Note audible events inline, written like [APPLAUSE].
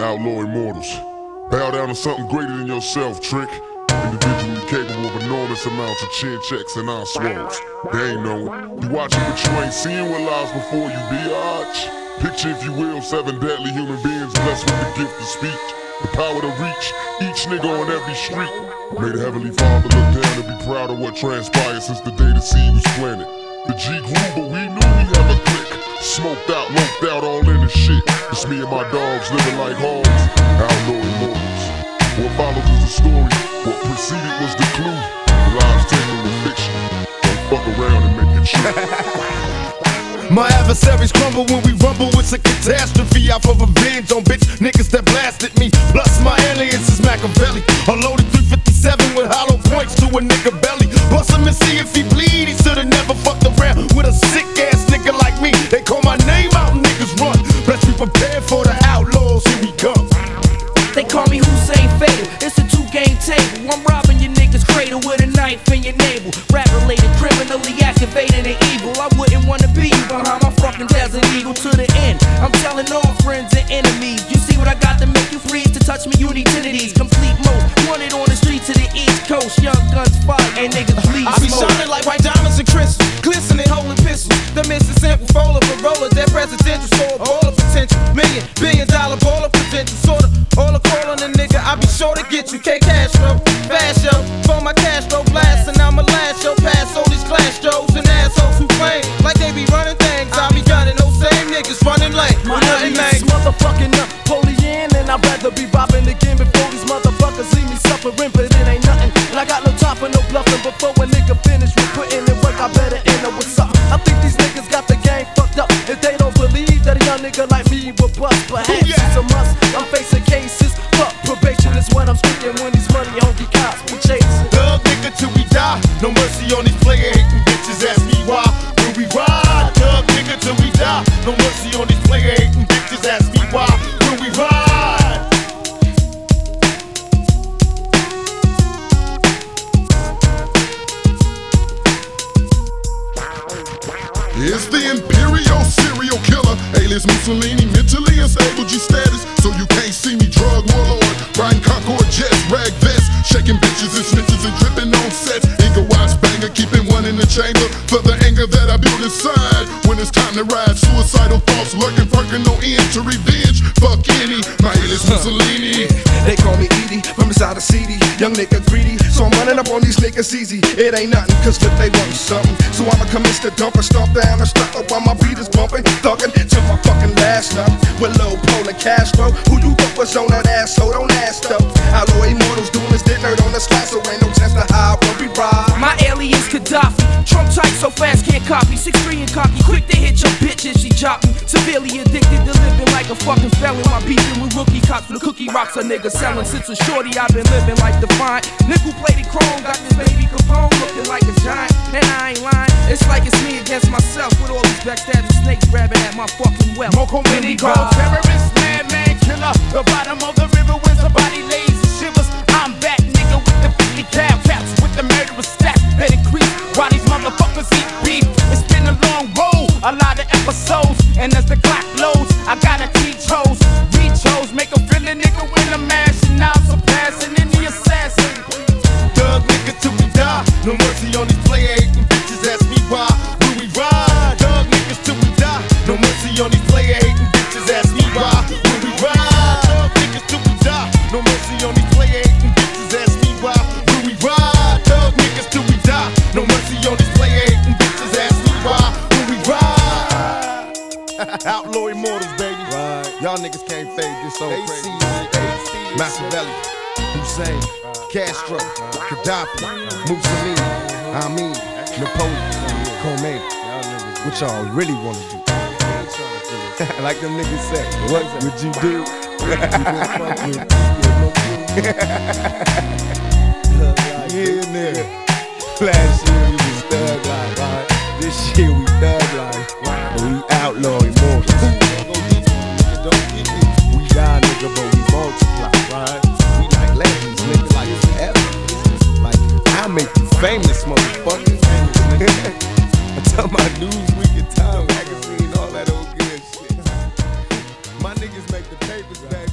Outlaw Immortals. Bow down to something greater than yourself, Trick. Individually capable of enormous amounts of chin checks and eye swallows. They ain't knowing. You watching what you ain't seeing what lies before you, biatch. Picture, if you will, seven deadly human beings blessed with the gift of speech. The power to reach each nigga on every street. May the Heavenly Father look down and be proud of what transpired since the day the seed was planted. The G grew, but we knew we have a click. Smoked out, loped out, all in the shit. It's me and my dogs living like hogs. Outlaw. What the story. What preceded was the clue. Lives fiction. Don't fuck around and make it true. [LAUGHS] My adversaries crumble when we rumble. It's a catastrophe. Out for revenge on bitch niggas that blasted me. Plus my alias is Machiavelli. A loaded 357 with hollow points to a nigga belly. Bust him and see if he bleed. He shoulda never fucked around with a sick ass nigga like me. They call my name out, niggas run. Let's be prepared for the outlaws. Rap related, criminally activated and evil. I wouldn't wanna be you behind my fucking desert eagle to the end. I'm telling all friends and enemies. You see what I got to make you freeze to touch me? You need titties. Complete most. Wanted on the streets of the East Coast. Young guns fire and niggas bleed. I be smoke. shining like white diamonds and crystals, glistening, holding pistols. The missing simple full of a roller, that presidential store, all of potential, million, billion dollar ball of potential, sorta. All a call on a nigga, I be sure to get you. K Castro, fast show, for my Castro blast, I'd rather be robbing again before these motherfuckers see me suffering But it ain't nothing. And I got no time for no bluffing Before a nigga finish with putting in work. I better end up with something. I think these niggas got the game fucked up. If they don't believe that a young nigga like me will bust Perhaps it's a must. I'm facing cases. Fuck probation is what I'm speaking When these money hungry cops be chasing. Thug nigga till we die. No mercy on these It's the Imperial serial killer, alias Mussolini, mentally unstable G status, so you can't see me drug warlord. Riding Concord jets, rag vests, shaking bitches and snitches and dripping on sets. Eagle watch banger, keeping one in the chamber for the anger that I build inside. When it's time to ride, suicidal thoughts lurking, perking no end to revenge. Fuck any, my alias Mussolini. They call me Edie from inside the CD. Young nigga greedy, so I'm running up on these niggas easy. It ain't nothing, cause good they want something. So I'ma commence to dump and stomp down and stop up while my beat is bumping. Thuggin' till my fucking last numb. With Lil Pole and Kastro. Who you thought was on that ass, so don't ask though. Outlaw immortals doing a fucking felon. My beefing with rookie cops the cookie rocks a nigga selling. Since a shorty, I've been living like defiant. Nickel plated chrome. Got this baby Capone looking like a giant. And I ain't lying. It's like it's me against myself with all these backstabbing snakes grabbing at my fucking well. Moko Mini called terrorist, madman killer. The bottom of the river when somebody lays and shivers. I'm back, nigga, with the 50 cal caps, with the murderous stats that increase. While these motherfuckers eat beef, it's been a long road, a lot of episodes. And as the clock loads, I gotta teach hoes, reach hoes, make a feel a nigga when I'm mashing out, surpassing any assassin. Thug nigga till we die. No mercy on these player hating bitches. Ask me why. [LAUGHS] Outlaw immortals, baby. Right. Y'all niggas can't fade this so crazy. Machiavelli, Hussein, Kastro, Kadafi, Mussolini, I mean, Napoleon, Khomeini. What y'all really wanna do? [LAUGHS] like them niggas say, what would you do? [LAUGHS] yeah, nigga. Last year we was thug life, right? This year we thug Make you famous, motherfucker. [LAUGHS] I tell my Newsweek and Time magazine, all that old good shit. My niggas make the papers, baby.